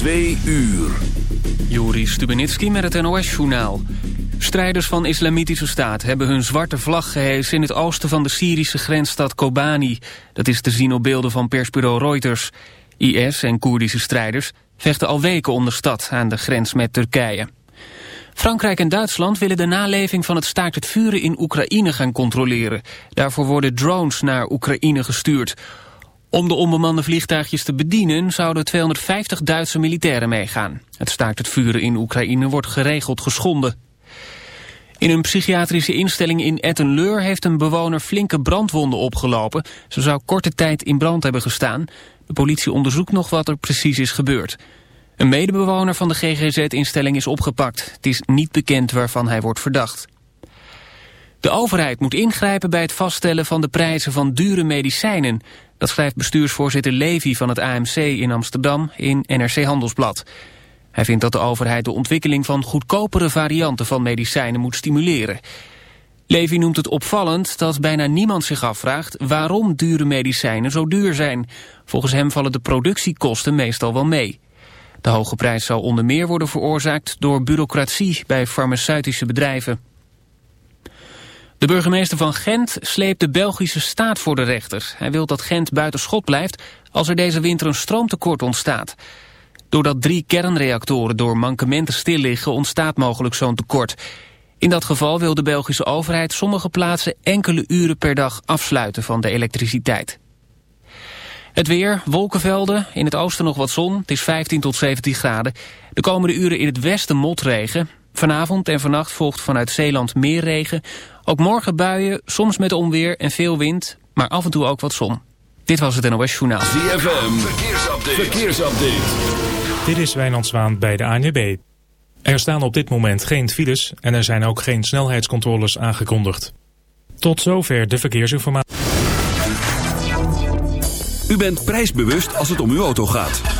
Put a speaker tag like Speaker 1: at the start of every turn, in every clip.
Speaker 1: Twee uur.
Speaker 2: Juri Stubenitski met het NOS-journaal. Strijders van Islamitische Staat hebben hun zwarte vlag gehesen... in het oosten van de Syrische grensstad Kobani. Dat is te zien op beelden van persbureau Reuters. IS en Koerdische strijders vechten al weken om de stad... aan de grens met Turkije. Frankrijk en Duitsland willen de naleving van het staakt het vuren in Oekraïne gaan controleren. Daarvoor worden drones naar Oekraïne gestuurd... Om de onbemande vliegtuigjes te bedienen zouden 250 Duitse militairen meegaan. Het staakt het vuren in Oekraïne wordt geregeld geschonden. In een psychiatrische instelling in Ettenleur heeft een bewoner flinke brandwonden opgelopen. Ze zou korte tijd in brand hebben gestaan. De politie onderzoekt nog wat er precies is gebeurd. Een medebewoner van de GGZ-instelling is opgepakt. Het is niet bekend waarvan hij wordt verdacht. De overheid moet ingrijpen bij het vaststellen van de prijzen van dure medicijnen. Dat schrijft bestuursvoorzitter Levy van het AMC in Amsterdam in NRC Handelsblad. Hij vindt dat de overheid de ontwikkeling van goedkopere varianten van medicijnen moet stimuleren. Levy noemt het opvallend dat bijna niemand zich afvraagt waarom dure medicijnen zo duur zijn. Volgens hem vallen de productiekosten meestal wel mee. De hoge prijs zou onder meer worden veroorzaakt door bureaucratie bij farmaceutische bedrijven. De burgemeester van Gent sleept de Belgische staat voor de rechter. Hij wil dat Gent buiten schot blijft als er deze winter een stroomtekort ontstaat. Doordat drie kernreactoren door mankementen stil liggen ontstaat mogelijk zo'n tekort. In dat geval wil de Belgische overheid sommige plaatsen enkele uren per dag afsluiten van de elektriciteit. Het weer, wolkenvelden, in het oosten nog wat zon, het is 15 tot 17 graden. De komende uren in het westen motregen. Vanavond en vannacht volgt vanuit Zeeland meer regen. Ook morgen buien, soms met onweer en veel wind, maar af en toe ook wat zon. Dit was het NOS Journaal.
Speaker 1: ZFM, verkeersupdate. verkeersupdate.
Speaker 3: Dit is Wijnand Zwaan bij de ANWB. Er staan op dit moment geen files en er zijn ook geen snelheidscontroles aangekondigd. Tot zover de verkeersinformatie.
Speaker 1: U bent prijsbewust als het om uw auto gaat.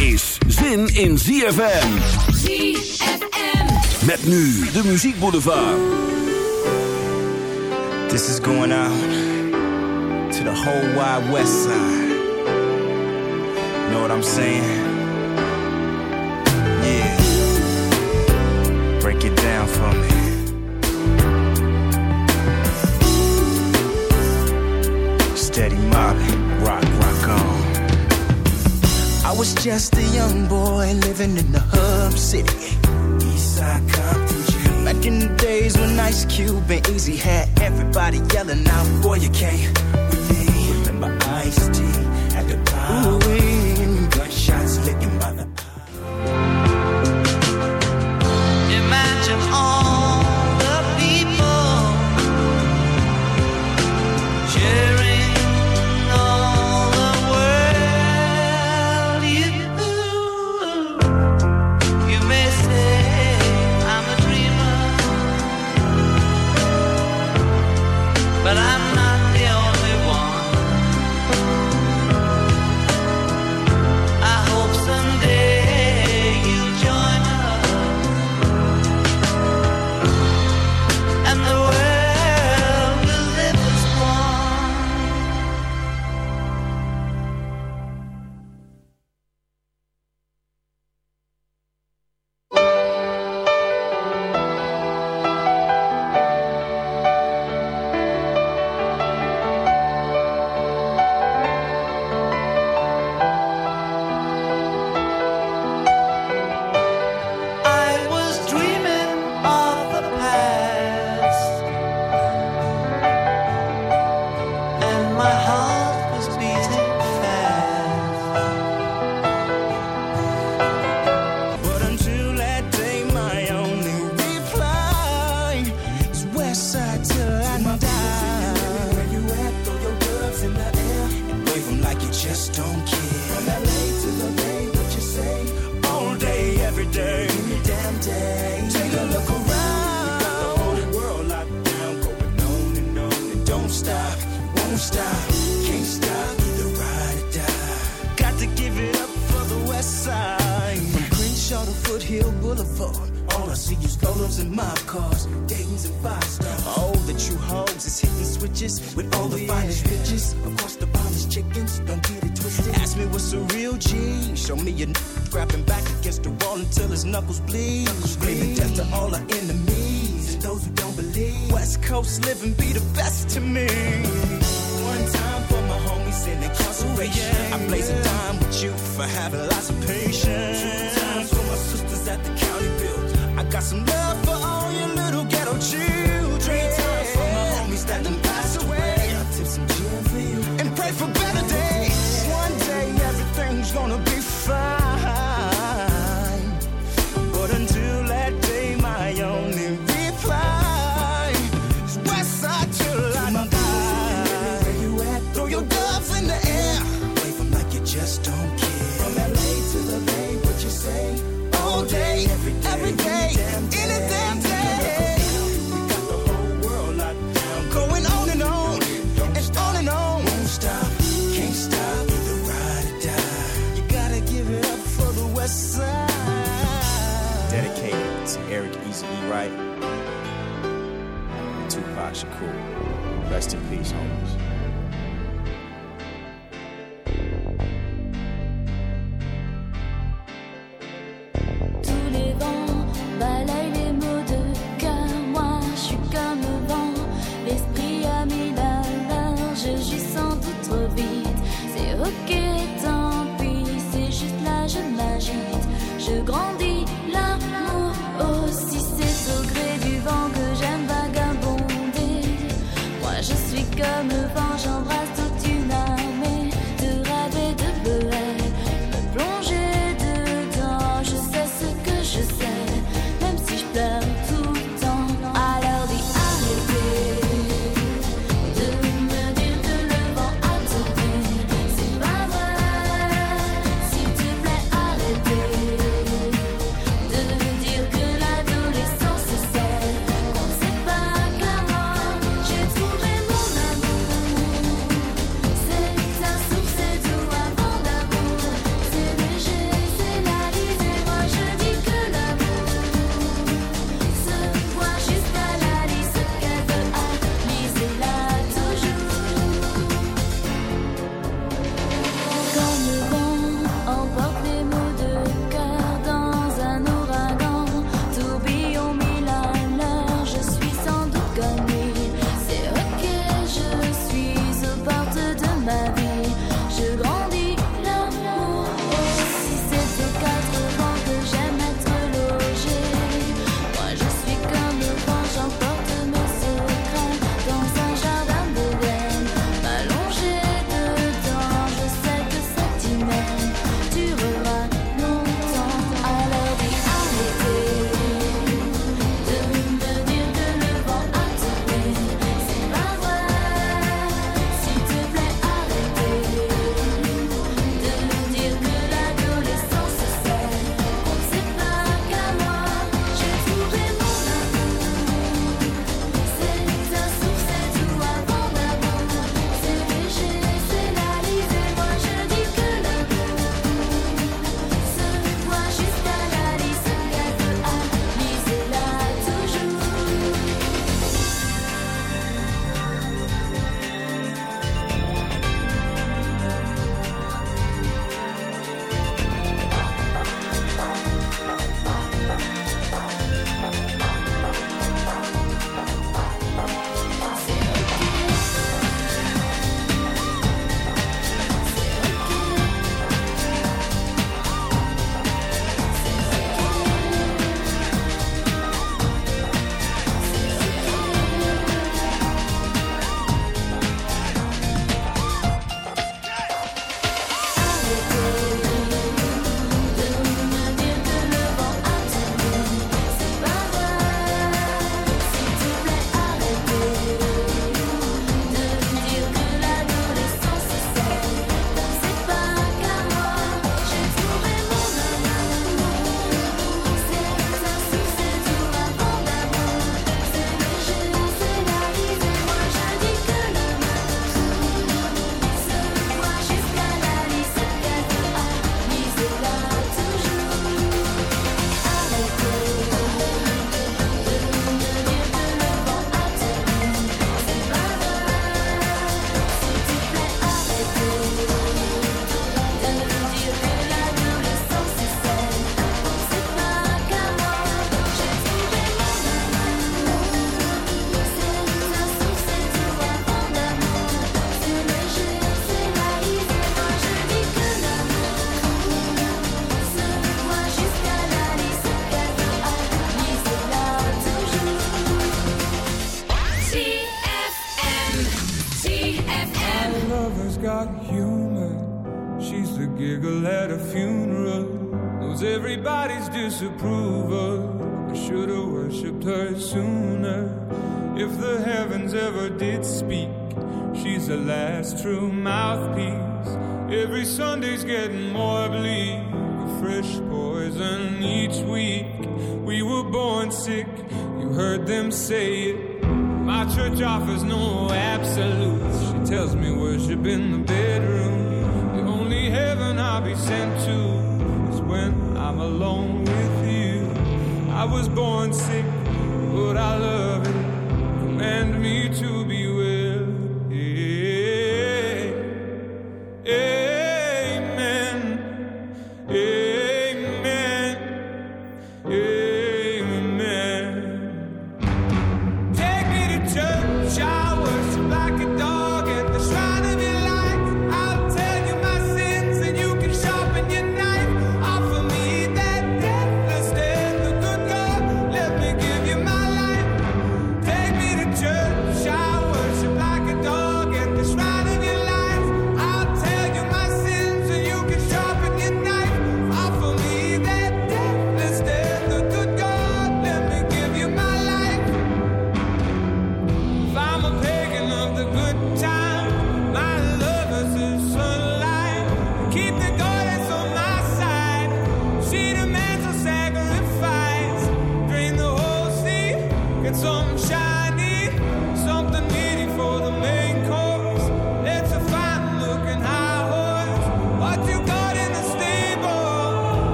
Speaker 1: is zin in ZFM.
Speaker 4: ZFM.
Speaker 1: Met nu de muziekboulevard.
Speaker 5: This is going out to the whole wide west side. Know what I'm saying? Yeah. Break it down for me. Steady mobbing, rock, rock on. I was just a young boy living in the hub city. Eastside Compton Back in the days when Ice Cube and Eazy had everybody yelling out, Boy, you can't with me. Remember Ice T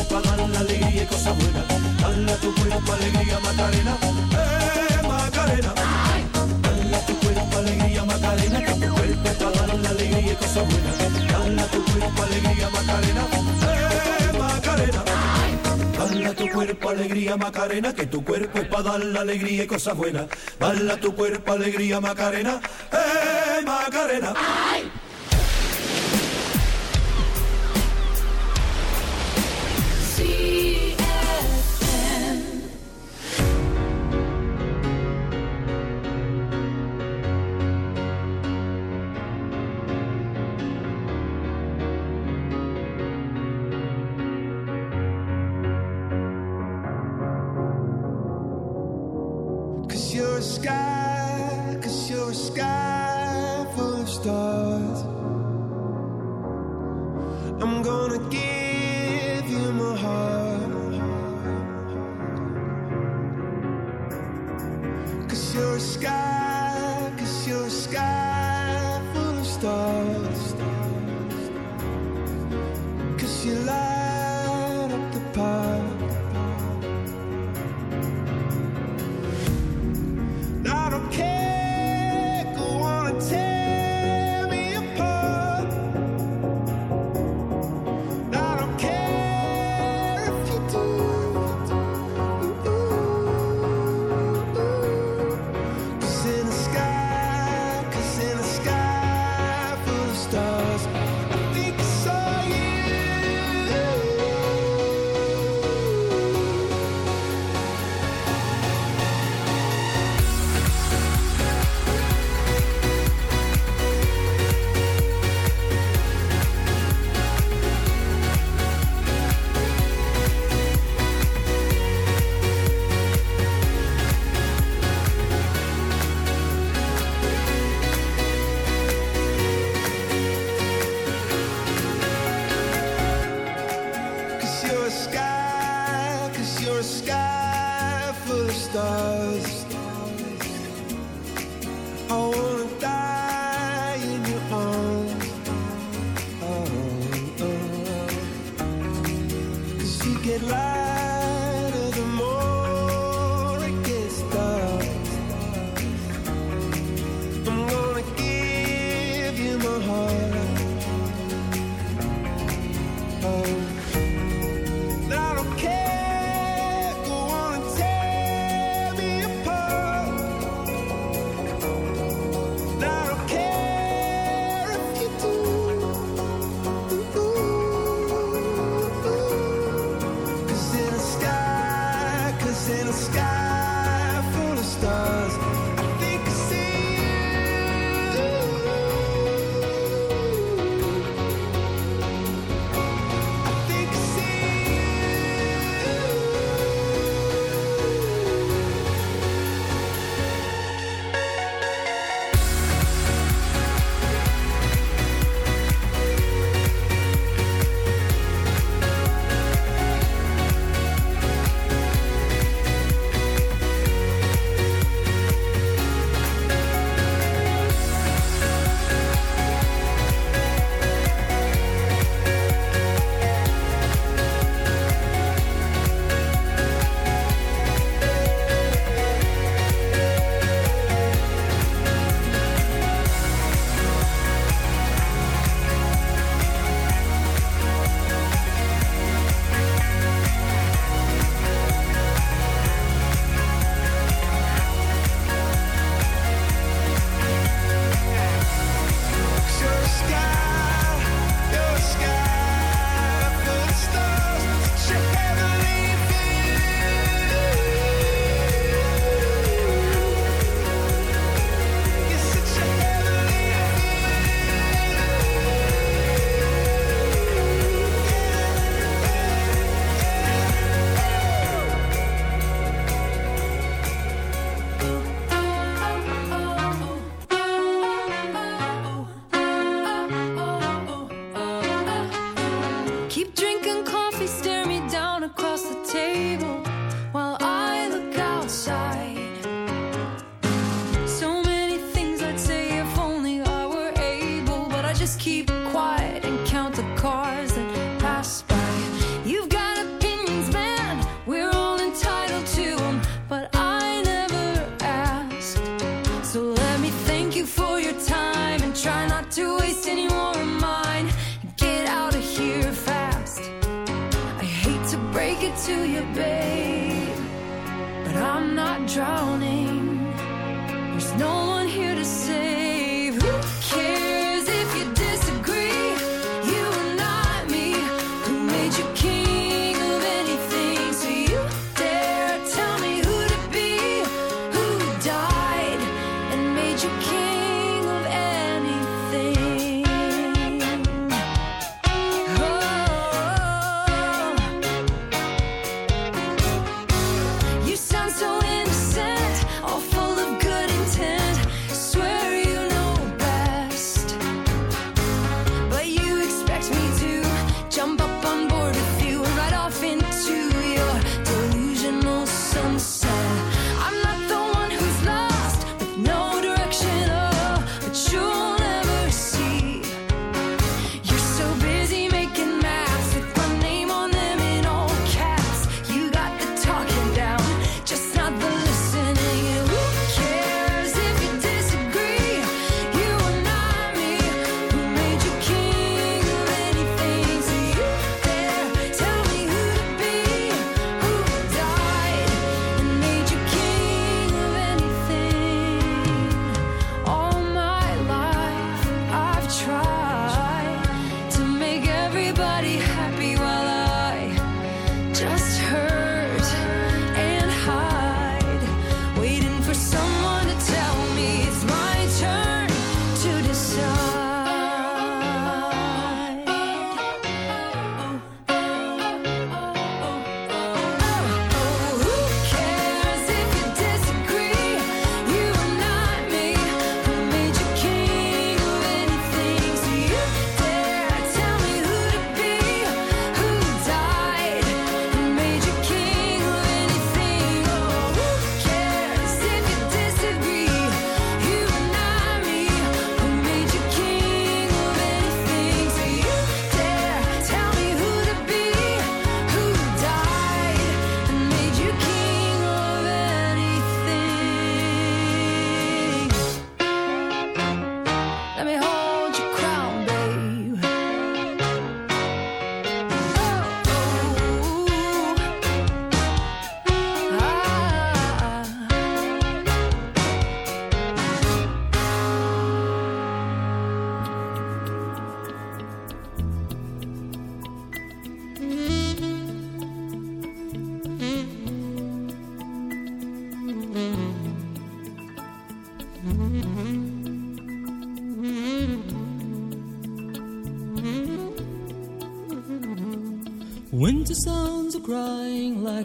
Speaker 6: es para dar la alegría y cosas buenas. Dala tu cuerpo alegría Macarena, eh Macarena. Dala tu cuerpo alegría Macarena, que tu cuerpo para dar la alegría y cosas buenas. Dala tu cuerpo alegría Macarena, eh Macarena. Dala tu cuerpo alegría Macarena, que tu cuerpo es para dar la alegría y cosas buenas. Dala tu cuerpo alegría Macarena, eh Macarena.
Speaker 7: Sky, cause you're a sky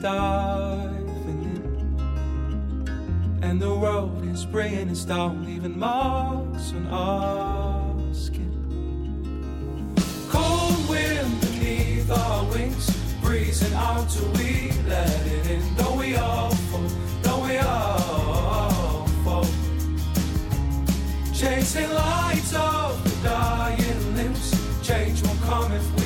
Speaker 8: Diving in. And the world is bringing us down, leaving marks on our skin. Cold wind beneath our wings, breezing out till we let it in. Don't we all fall? Don't we all fall? Chasing lights of the dying limbs. Change won't come if we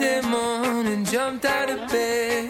Speaker 9: Morning, jumped out of bed.